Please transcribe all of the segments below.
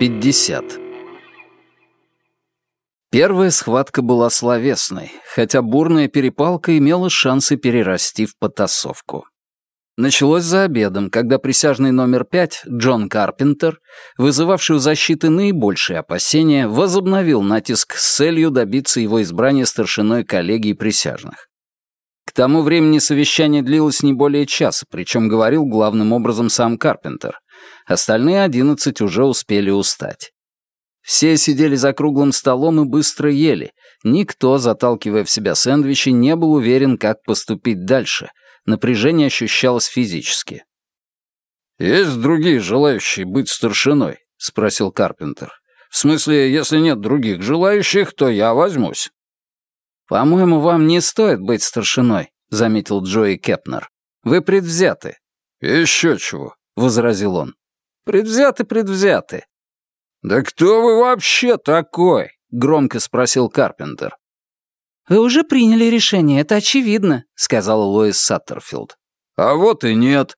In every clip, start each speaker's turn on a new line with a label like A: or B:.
A: 50. Первая схватка была словесной, хотя бурная перепалка имела шансы перерасти в потасовку. Началось за обедом, когда присяжный номер пять, Джон Карпентер, вызывавший у защиты наибольшие опасения, возобновил натиск с целью добиться его избрания старшиной коллегии присяжных. К тому времени совещание длилось не более часа, причем говорил главным образом сам Карпентер. Остальные одиннадцать уже успели устать. Все сидели за круглым столом и быстро ели. Никто, заталкивая в себя сэндвичи, не был уверен, как поступить дальше. Напряжение ощущалось физически.
B: «Есть другие желающие быть старшиной?» — спросил Карпентер. «В смысле, если нет других желающих, то я возьмусь».
A: «По-моему, вам не стоит быть старшиной», — заметил Джои Кепнер. «Вы предвзяты».
B: «Еще чего», —
A: возразил он. «Предвзяты, предвзяты».
B: «Да кто вы вообще такой?» — громко спросил Карпентер.
A: «Вы уже приняли решение, это очевидно», — сказала Лоис Саттерфилд.
B: «А вот и нет».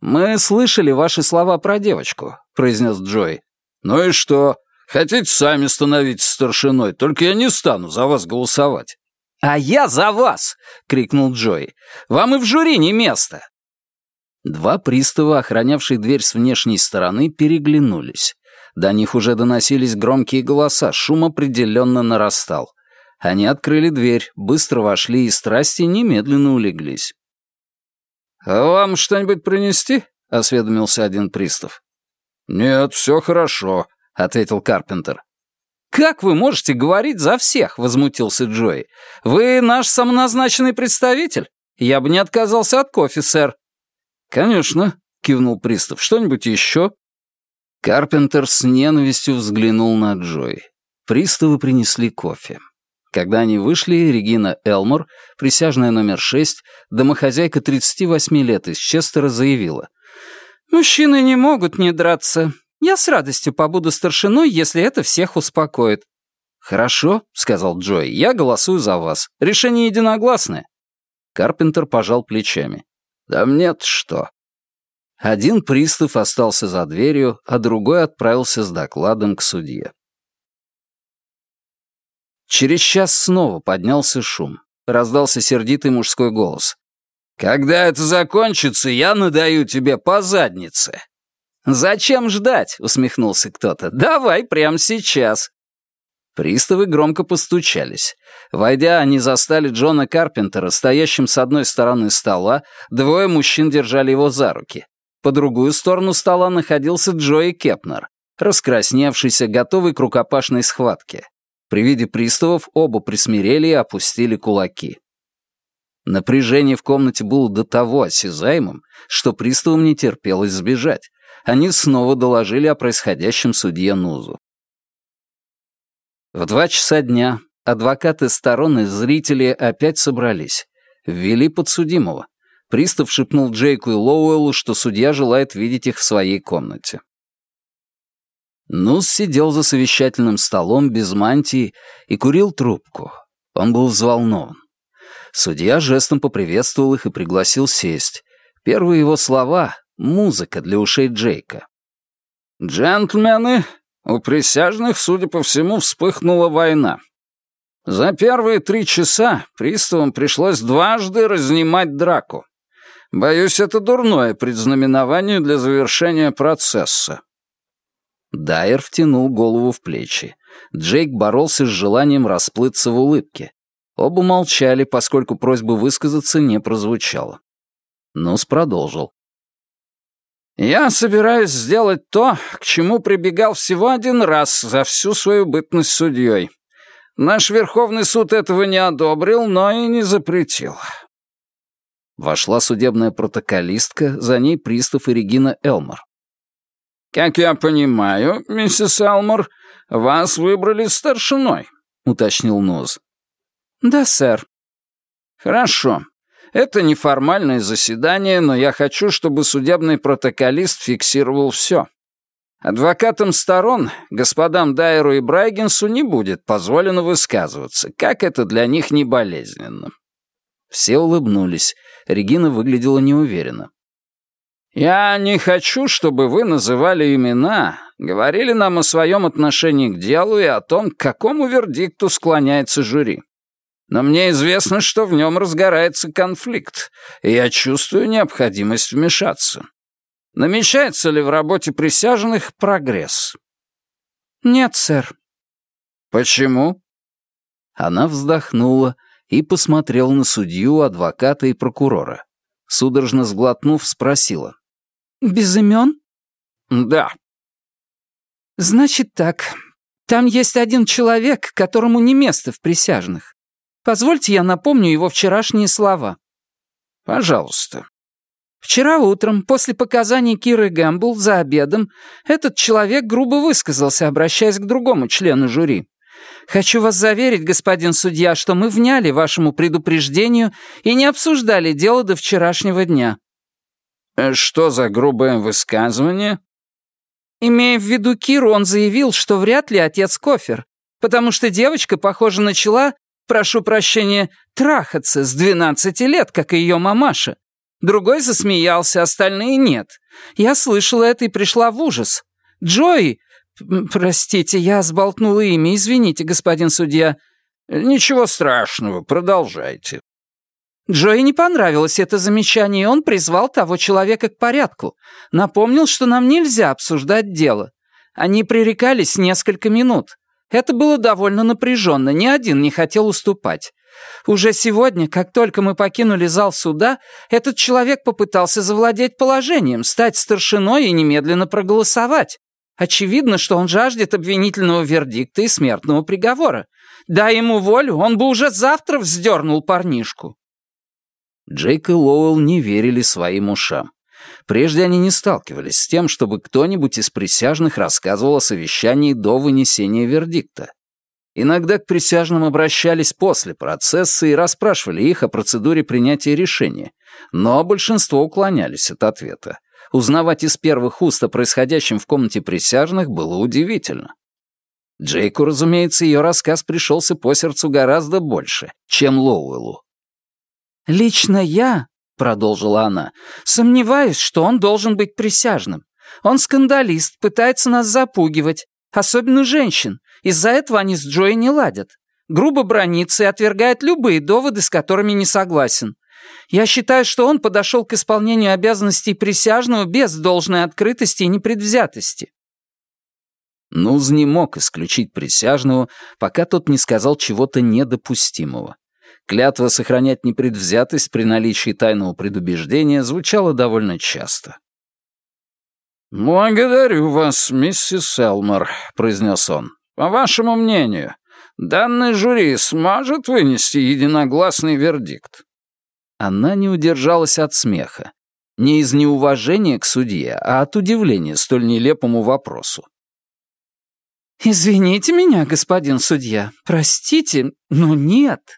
A: «Мы слышали ваши слова про девочку», — произнес Джой.
B: «Ну и что? Хотите сами становиться старшиной, только я не стану за вас голосовать».
A: «А я за вас!» — крикнул Джой. «Вам и в жюри не место!» Два пристава, охранявшие дверь с внешней стороны, переглянулись. До них уже доносились громкие голоса, шум определенно нарастал. Они открыли дверь, быстро вошли, и страсти немедленно улеглись.
B: «А вам что-нибудь принести?» — осведомился один пристав. «Нет, все хорошо», — ответил Карпентер.
A: «Как вы можете говорить за всех?» — возмутился Джои. «Вы наш самоназначенный представитель? Я бы не отказался от кофе, сэр».
B: «Конечно», — кивнул пристав. «Что-нибудь еще?»
A: Карпентер с ненавистью взглянул на Джои. Приставы принесли кофе. Когда они вышли, Регина Элмор, присяжная номер шесть, домохозяйка 38 лет из Честера, заявила. «Мужчины не могут не драться. Я с радостью побуду старшиной, если это всех успокоит». «Хорошо», — сказал Джой, — «я голосую за вас. Решение единогласное». Карпентер пожал плечами.
B: «Да мне-то что?»
A: Один пристав остался за дверью, а другой отправился с докладом к судье. Через час снова поднялся шум. Раздался сердитый мужской голос.
B: «Когда это закончится, я надаю тебе по заднице».
A: «Зачем ждать?» — усмехнулся кто-то. «Давай прямо сейчас». Приставы громко постучались. Войдя, они застали Джона Карпентера, стоящим с одной стороны стола, двое мужчин держали его за руки. По другую сторону стола находился Джои Кепнер, раскрасневшийся, готовый к рукопашной схватке. При виде приставов оба присмирели и опустили кулаки. Напряжение в комнате было до того осязаемым, что приставам не терпелось сбежать. Они снова доложили о происходящем судье Нузу. В два часа дня адвокаты сторон и зрители опять собрались. Ввели подсудимого. Пристав шепнул Джейку и Лоуэллу, что судья желает видеть их в своей комнате. Нус сидел за совещательным столом без мантии и курил трубку. Он был взволнован. Судья жестом поприветствовал их и пригласил сесть. Первые его слова — музыка для ушей Джейка.
B: «Джентльмены, у присяжных, судя по всему, вспыхнула война. За первые три часа приставам пришлось дважды разнимать драку. Боюсь, это дурное предзнаменование для завершения процесса.
A: Дайер втянул голову в плечи. Джейк боролся с желанием расплыться в улыбке. Оба молчали, поскольку просьба высказаться не прозвучала. Нус продолжил.
B: «Я собираюсь сделать то, к чему прибегал всего один раз за всю свою бытность судьей. Наш Верховный суд этого не одобрил, но и не запретил».
A: Вошла судебная протоколистка, за ней пристав и Регина Элмор.
B: «Как я понимаю, миссис Элмор, вас выбрали старшиной», — уточнил Ноз.
A: «Да, сэр».
B: «Хорошо. Это неформальное заседание, но я хочу, чтобы судебный протоколист фиксировал все. Адвокатам сторон, господам Дайеру и Брайгенсу, не будет позволено высказываться, как это для них не болезненно».
A: Все улыбнулись. Регина выглядела неуверенно.
B: «Я не хочу, чтобы вы называли имена, Говорили нам о своем отношении к делу и о том, к какому вердикту склоняется жюри. Но мне известно, что в нем разгорается конфликт, и я чувствую необходимость вмешаться. Намечается ли в работе присяжных прогресс?
C: Нет, сэр.
B: Почему?
A: Она вздохнула и посмотрела на судью, адвоката и прокурора. Судорожно сглотнув, спросила.
C: «Без имен?»
B: «Да».
C: «Значит так. Там есть один человек, которому не место в присяжных. Позвольте я напомню его вчерашние слова».
B: «Пожалуйста».
C: Вчера утром, после показаний Киры Гэмбл за обедом, этот человек грубо высказался, обращаясь к другому члену жюри. Хочу вас заверить, господин судья, что мы вняли вашему предупреждению и не обсуждали дело до вчерашнего дня».
B: Э, «Что за грубое высказывание?»
C: Имея в виду Киру, он заявил, что вряд ли отец Кофер, потому что девочка, похоже, начала, прошу прощения, трахаться с 12 лет, как и ее мамаша. Другой засмеялся, остальные нет. Я слышала это и пришла в ужас. Джои, «Простите, я сболтнула имя. Извините, господин судья».
B: «Ничего страшного, продолжайте».
C: Джои не понравилось это замечание, и он призвал того человека к порядку. Напомнил, что нам нельзя обсуждать дело. Они пререкались несколько минут. Это было довольно напряженно, ни один не хотел уступать. Уже сегодня, как только мы покинули зал суда, этот человек попытался завладеть положением, стать старшиной и немедленно проголосовать. Очевидно, что он жаждет обвинительного вердикта и смертного приговора. Дай ему волю, он бы уже завтра вздернул парнишку.
A: Джейк и Лоуэлл не верили своим ушам. Прежде они не сталкивались с тем, чтобы кто-нибудь из присяжных рассказывал о совещании до вынесения вердикта. Иногда к присяжным обращались после процесса и расспрашивали их о процедуре принятия решения, но большинство уклонялись от ответа. Узнавать из первых уст о происходящем в комнате присяжных было удивительно. Джейку, разумеется, ее рассказ пришелся по сердцу гораздо больше, чем Лоуэллу.
C: «Лично я», — продолжила она, — «сомневаюсь, что он должен быть присяжным. Он скандалист, пытается нас запугивать, особенно женщин. Из-за этого они с Джоей не ладят. Грубо бронится и отвергает любые доводы, с которыми не согласен. Я считаю, что он подошел к исполнению обязанностей присяжного без должной открытости и непредвзятости».
A: Нуз не мог исключить присяжного, пока тот не сказал чего-то недопустимого. Клятва сохранять непредвзятость при наличии тайного предубеждения звучала довольно часто.
B: «Благодарю вас, миссис Элмор», — произнес он. «По вашему мнению, данный жюри сможет вынести единогласный вердикт?»
A: Она не удержалась от смеха. Не из неуважения к судье, а от удивления столь нелепому вопросу.
C: «Извините меня, господин судья, простите, но нет.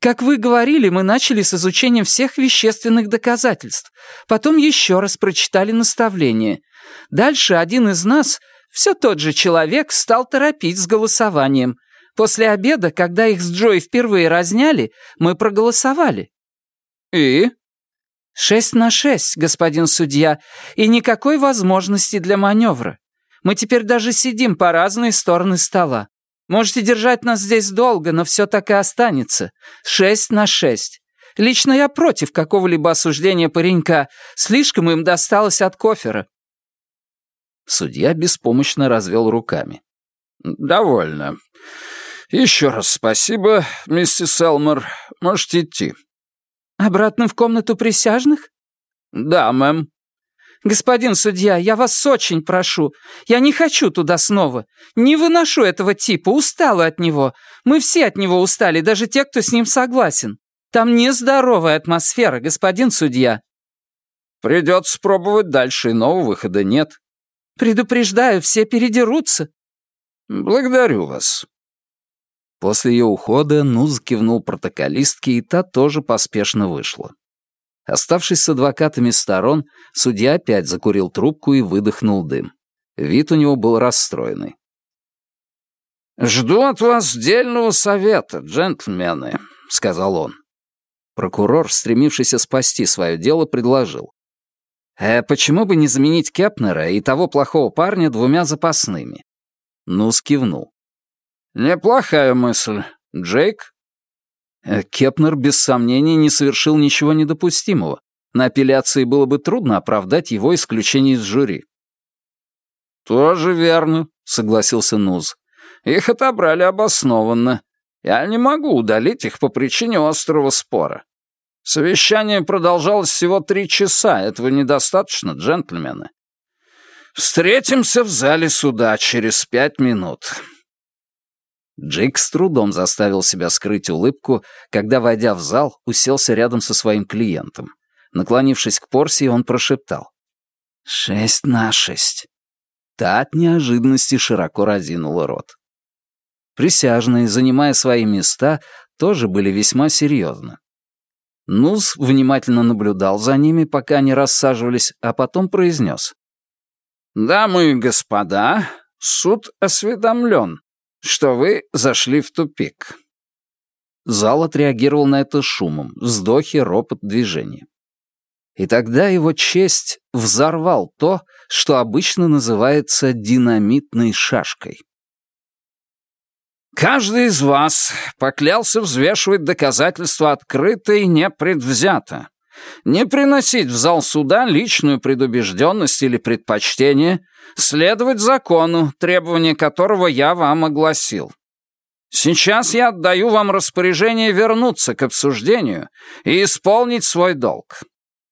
C: Как вы говорили, мы начали с изучения всех вещественных доказательств, потом еще раз прочитали наставление. Дальше один из нас, все тот же человек, стал торопить с голосованием. После обеда, когда их с Джой впервые разняли, мы проголосовали.
B: «И?»
C: «Шесть на шесть, господин судья, и никакой возможности для маневра. Мы теперь даже сидим по разные стороны стола. Можете держать нас здесь долго, но все так и останется. Шесть на шесть. Лично я против какого-либо осуждения паренька. Слишком им досталось от кофера».
A: Судья беспомощно развел руками.
B: «Довольно. Еще раз спасибо, миссис Элмор. Можете идти».
C: «Обратно в комнату присяжных?»
B: «Да, мэм».
C: «Господин судья, я вас очень прошу. Я не хочу туда снова. Не выношу этого типа, устала от него. Мы все от него устали, даже те, кто с ним согласен. Там нездоровая атмосфера, господин судья».
B: «Придется пробовать дальше, иного выхода нет».
C: «Предупреждаю, все передерутся».
B: «Благодарю вас».
A: После ее ухода Нуз кивнул протоколистке, и та тоже поспешно вышла. Оставшись с адвокатами сторон, судья опять закурил трубку и выдохнул дым. Вид у него был расстроенный.
B: «Жду от вас дельного совета, джентльмены», — сказал он.
A: Прокурор, стремившийся спасти свое дело, предложил. «Э, почему бы не заменить Кепнера и того плохого парня двумя запасными?» Нус кивнул.
B: «Неплохая мысль. Джейк?»
A: Э, Кепнер без сомнения не совершил ничего недопустимого. На апелляции было бы трудно оправдать его исключение из жюри.
B: «Тоже верно», — согласился Нуз. «Их отобрали обоснованно. Я не могу удалить их по причине острого спора. Совещание продолжалось всего три часа. Этого недостаточно, джентльмены. Встретимся в зале суда через пять минут».
A: Джейк с трудом заставил себя скрыть улыбку, когда, войдя в зал, уселся рядом со своим клиентом. Наклонившись к Порсии, он прошептал. «Шесть на шесть». Та от неожиданности широко разинула рот. Присяжные, занимая свои места, тоже были весьма серьезны. Нуз внимательно наблюдал за ними, пока они рассаживались, а потом произнес.
B: «Дамы и господа, суд осведомлен, что вы зашли в тупик».
A: Зал отреагировал на это шумом, вздохи, ропот, движение. И тогда его честь взорвал то, что обычно называется динамитной шашкой.
B: Каждый из вас поклялся взвешивать доказательства открыто и непредвзято, не приносить в зал суда личную предубежденность или предпочтение, следовать закону, требования которого я вам огласил. Сейчас я отдаю вам распоряжение вернуться к обсуждению и исполнить свой долг.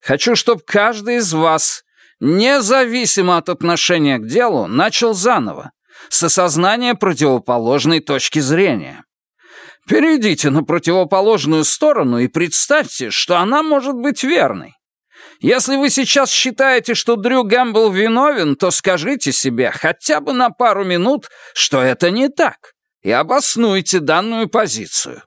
B: Хочу, чтобы каждый из вас, независимо от отношения к делу, начал заново, с осознания противоположной точки зрения. Перейдите на противоположную сторону и представьте, что она может быть верной. Если вы сейчас считаете, что Дрю Гэмбл виновен, то скажите себе хотя бы на пару минут, что это не так, и обоснуйте данную позицию.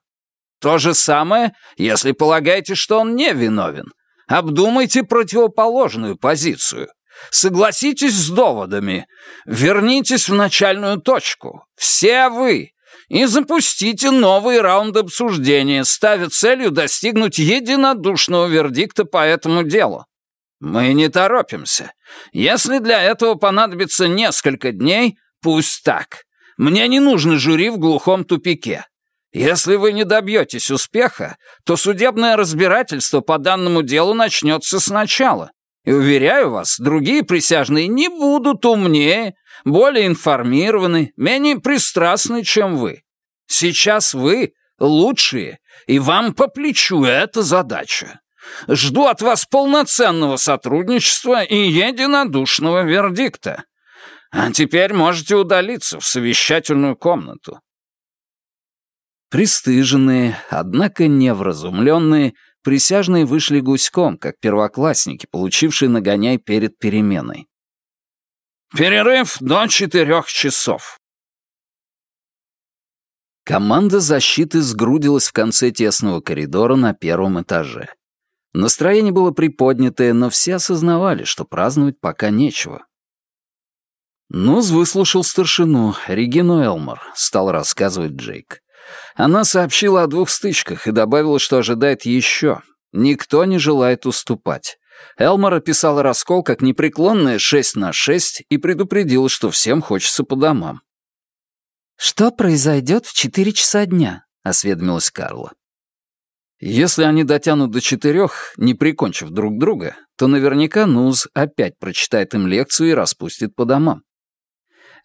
B: То же самое, если полагаете, что он не виновен. Обдумайте противоположную позицию. Согласитесь с доводами. Вернитесь в начальную точку. Все вы. И запустите новый раунд обсуждения, ставя целью достигнуть единодушного вердикта по этому делу. Мы не торопимся. Если для этого понадобится несколько дней, пусть так. Мне не нужно жюри в глухом тупике. Если вы не добьетесь успеха, то судебное разбирательство по данному делу начнется сначала. И уверяю вас, другие присяжные не будут умнее, более информированы, менее пристрастны, чем вы. Сейчас вы лучшие, и вам по плечу эта задача. Жду от вас полноценного сотрудничества и единодушного вердикта. А теперь можете удалиться в совещательную комнату.
A: Пристыженные, однако невразумленные, присяжные вышли гуськом, как первоклассники, получившие нагоняй перед переменой.
B: «Перерыв до четырех часов».
A: Команда защиты сгрудилась в конце тесного коридора на первом этаже. Настроение было приподнятое, но все осознавали, что праздновать пока нечего. Нуз выслушал старшину, Регину Элмор, стал рассказывать Джейк. Она сообщила о двух стычках и добавила, что ожидает еще. Никто не желает уступать. Элмор описал раскол как непреклонное 6 на 6 и предупредил, что всем хочется по домам.
C: «Что произойдет в четыре часа дня?» — осведомилась Карла.
A: Если они дотянут до четырех, не прикончив друг друга, то наверняка Нуз опять прочитает им лекцию и распустит по домам.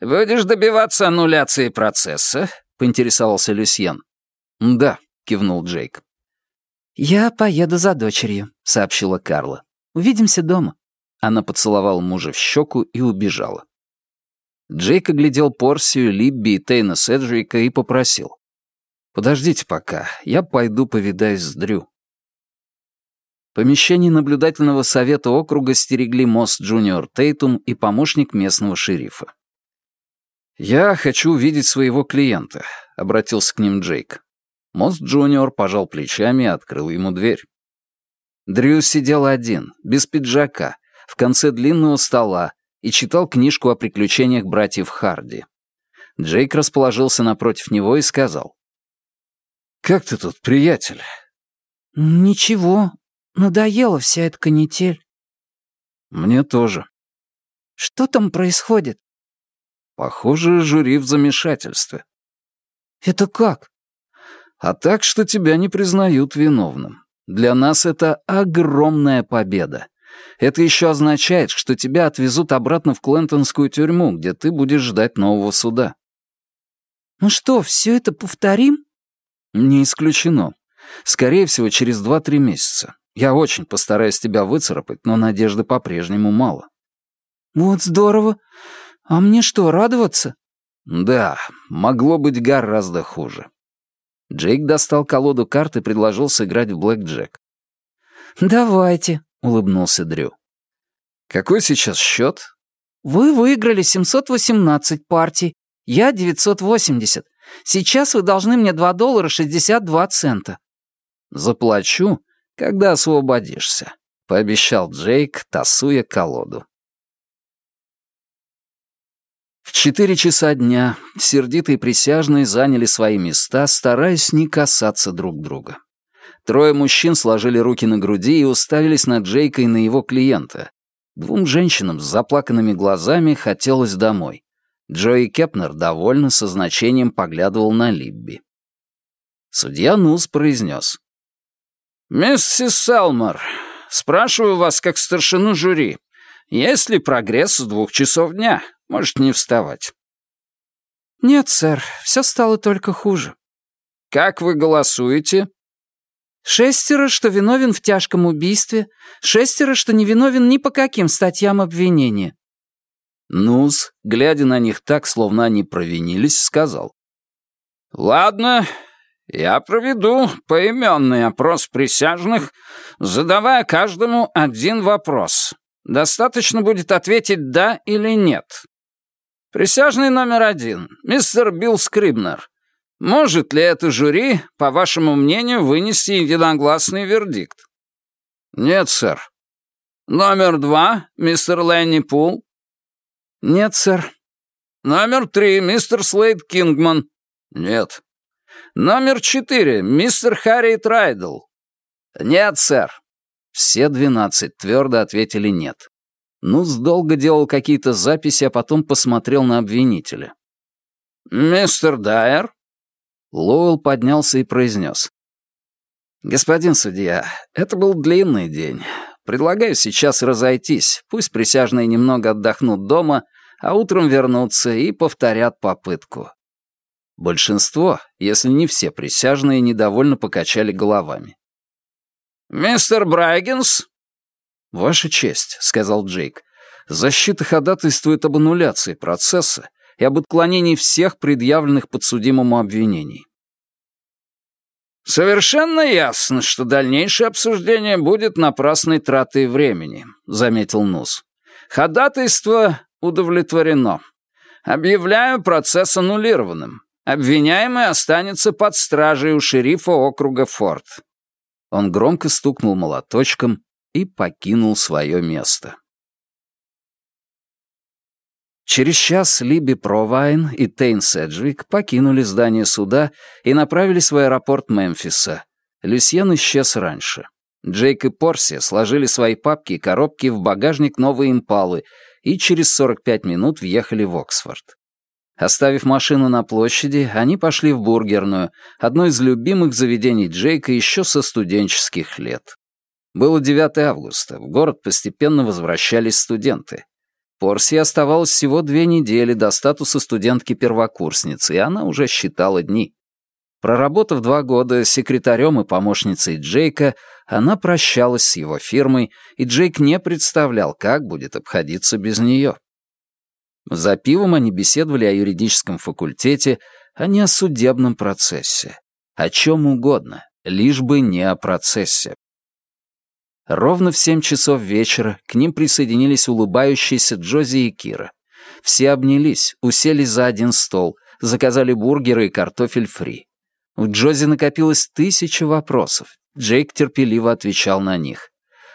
B: «Будешь добиваться аннуляции процесса, —
A: поинтересовался Люсьен. «Да», — кивнул Джейк.
C: «Я поеду за дочерью», — сообщила Карла. «Увидимся дома».
A: Она поцеловала мужа в щеку и убежала. Джейк оглядел Порсию, Либби и Тейна Седжвика и попросил. «Подождите пока, я пойду повидаюсь с Дрю». Помещение наблюдательного совета округа стерегли Мост Джуниор Тейтум и помощник местного шерифа. «Я хочу увидеть своего клиента», — обратился к ним Джейк. Мост Джуниор пожал плечами и открыл ему дверь. Дрю сидел один, без пиджака, в конце длинного стола и читал книжку о приключениях братьев Харди. Джейк расположился напротив него и сказал. «Как ты тут, приятель?»
C: «Ничего, надоела вся эта канитель».
A: Мне тоже.
C: Что там происходит?
A: Похоже, жюри в замешательстве.
C: Это как?
A: А так, что тебя не признают виновным. Для нас это огромная победа. Это еще означает, что тебя отвезут обратно в Клентонскую тюрьму, где ты будешь ждать нового суда.
C: Ну что, все это повторим?
A: Не исключено. Скорее всего, через два-три месяца. Я очень постараюсь тебя выцарапать, но надежды по-прежнему мало.
C: Вот здорово. А мне что, радоваться?
A: Да, могло быть гораздо хуже. Джейк достал колоду карт и предложил сыграть в блэк-джек.
C: «Давайте», — улыбнулся Дрю.
A: «Какой сейчас счет?»
C: «Вы выиграли 718 партий, я 980. Сейчас вы должны мне 2 доллара 62 цента».
A: «Заплачу, когда освободишься», — пообещал Джейк, тасуя колоду. В четыре часа дня сердитые присяжные заняли свои места, стараясь не касаться друг друга. Трое мужчин сложили руки на груди и уставились на Джейка и на его клиента. Двум женщинам с заплаканными глазами хотелось домой. Джои Кепнер довольно со значением поглядывал на Либби. Судья Нус произнес. «Миссис Селмор, спрашиваю вас как старшину жюри, есть ли прогресс с двух часов дня?» Можете не вставать».
C: «Нет, сэр, все стало только хуже».
A: «Как вы голосуете?»
C: «Шестеро, что виновен в тяжком убийстве, шестеро, что не виновен ни по каким статьям обвинения».
A: Нуз, глядя на них так, словно они провинились, сказал. «Ладно, я проведу поименный опрос присяжных, задавая каждому один вопрос. Достаточно будет ответить «да» или «нет». Присяжный номер один, мистер Билл Скрибнер. Может ли это жюри, по вашему мнению, вынести единогласный вердикт? Нет, сэр. Номер два, мистер Ленни Пул.
C: Нет, сэр.
A: Номер три, мистер Слейд Кингман. Нет. Номер четыре, мистер Харри Трайдл. Нет, сэр. Все двенадцать твердо ответили нет. Нус долго делал какие-то записи, а потом посмотрел на обвинителя. «Мистер Дайер?» Лоуэлл поднялся и произнес. «Господин судья, это был длинный день. Предлагаю сейчас разойтись. Пусть присяжные немного отдохнут дома, а утром вернутся и повторят попытку». Большинство, если не все присяжные, недовольно покачали головами. «Мистер Брайгенс?» «Ваша честь», — сказал Джейк, — «защита ходатайствует об аннуляции процесса и об отклонении всех предъявленных подсудимому обвинений». «Совершенно ясно, что дальнейшее обсуждение будет напрасной тратой времени», — заметил Нус. «Ходатайство удовлетворено. Объявляю процесс аннулированным. Обвиняемый останется под стражей у шерифа округа Форт». Он громко стукнул молоточком, и покинул свое место. Через час Либи Провайн и Тейн Седжвик покинули здание суда и направились в аэропорт Мемфиса. Люсьен исчез раньше. Джейк и Порси сложили свои папки и коробки в багажник новой импалы и через 45 минут въехали в Оксфорд. Оставив машину на площади, они пошли в бургерную, одно из любимых заведений Джейка еще со студенческих лет. Было 9 августа, в город постепенно возвращались студенты. Порси оставалось всего две недели до статуса студентки-первокурсницы, и она уже считала дни. Проработав два года секретарем и помощницей Джейка, она прощалась с его фирмой, и Джейк не представлял, как будет обходиться без нее. За пивом они беседовали о юридическом факультете, а не о судебном процессе. О чем угодно, лишь бы не о процессе. Ровно в семь часов вечера к ним присоединились улыбающиеся Джози и Кира. Все обнялись, уселись за один стол, заказали бургеры и картофель фри. У Джози накопилось тысяча вопросов. Джейк терпеливо отвечал на них.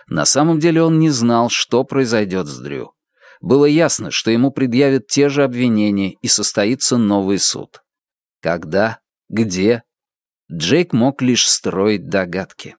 A: На самом деле он не знал, что произойдет с Дрю. Было ясно, что ему предъявят те же обвинения и состоится новый суд. Когда? Где? Джейк мог лишь строить догадки.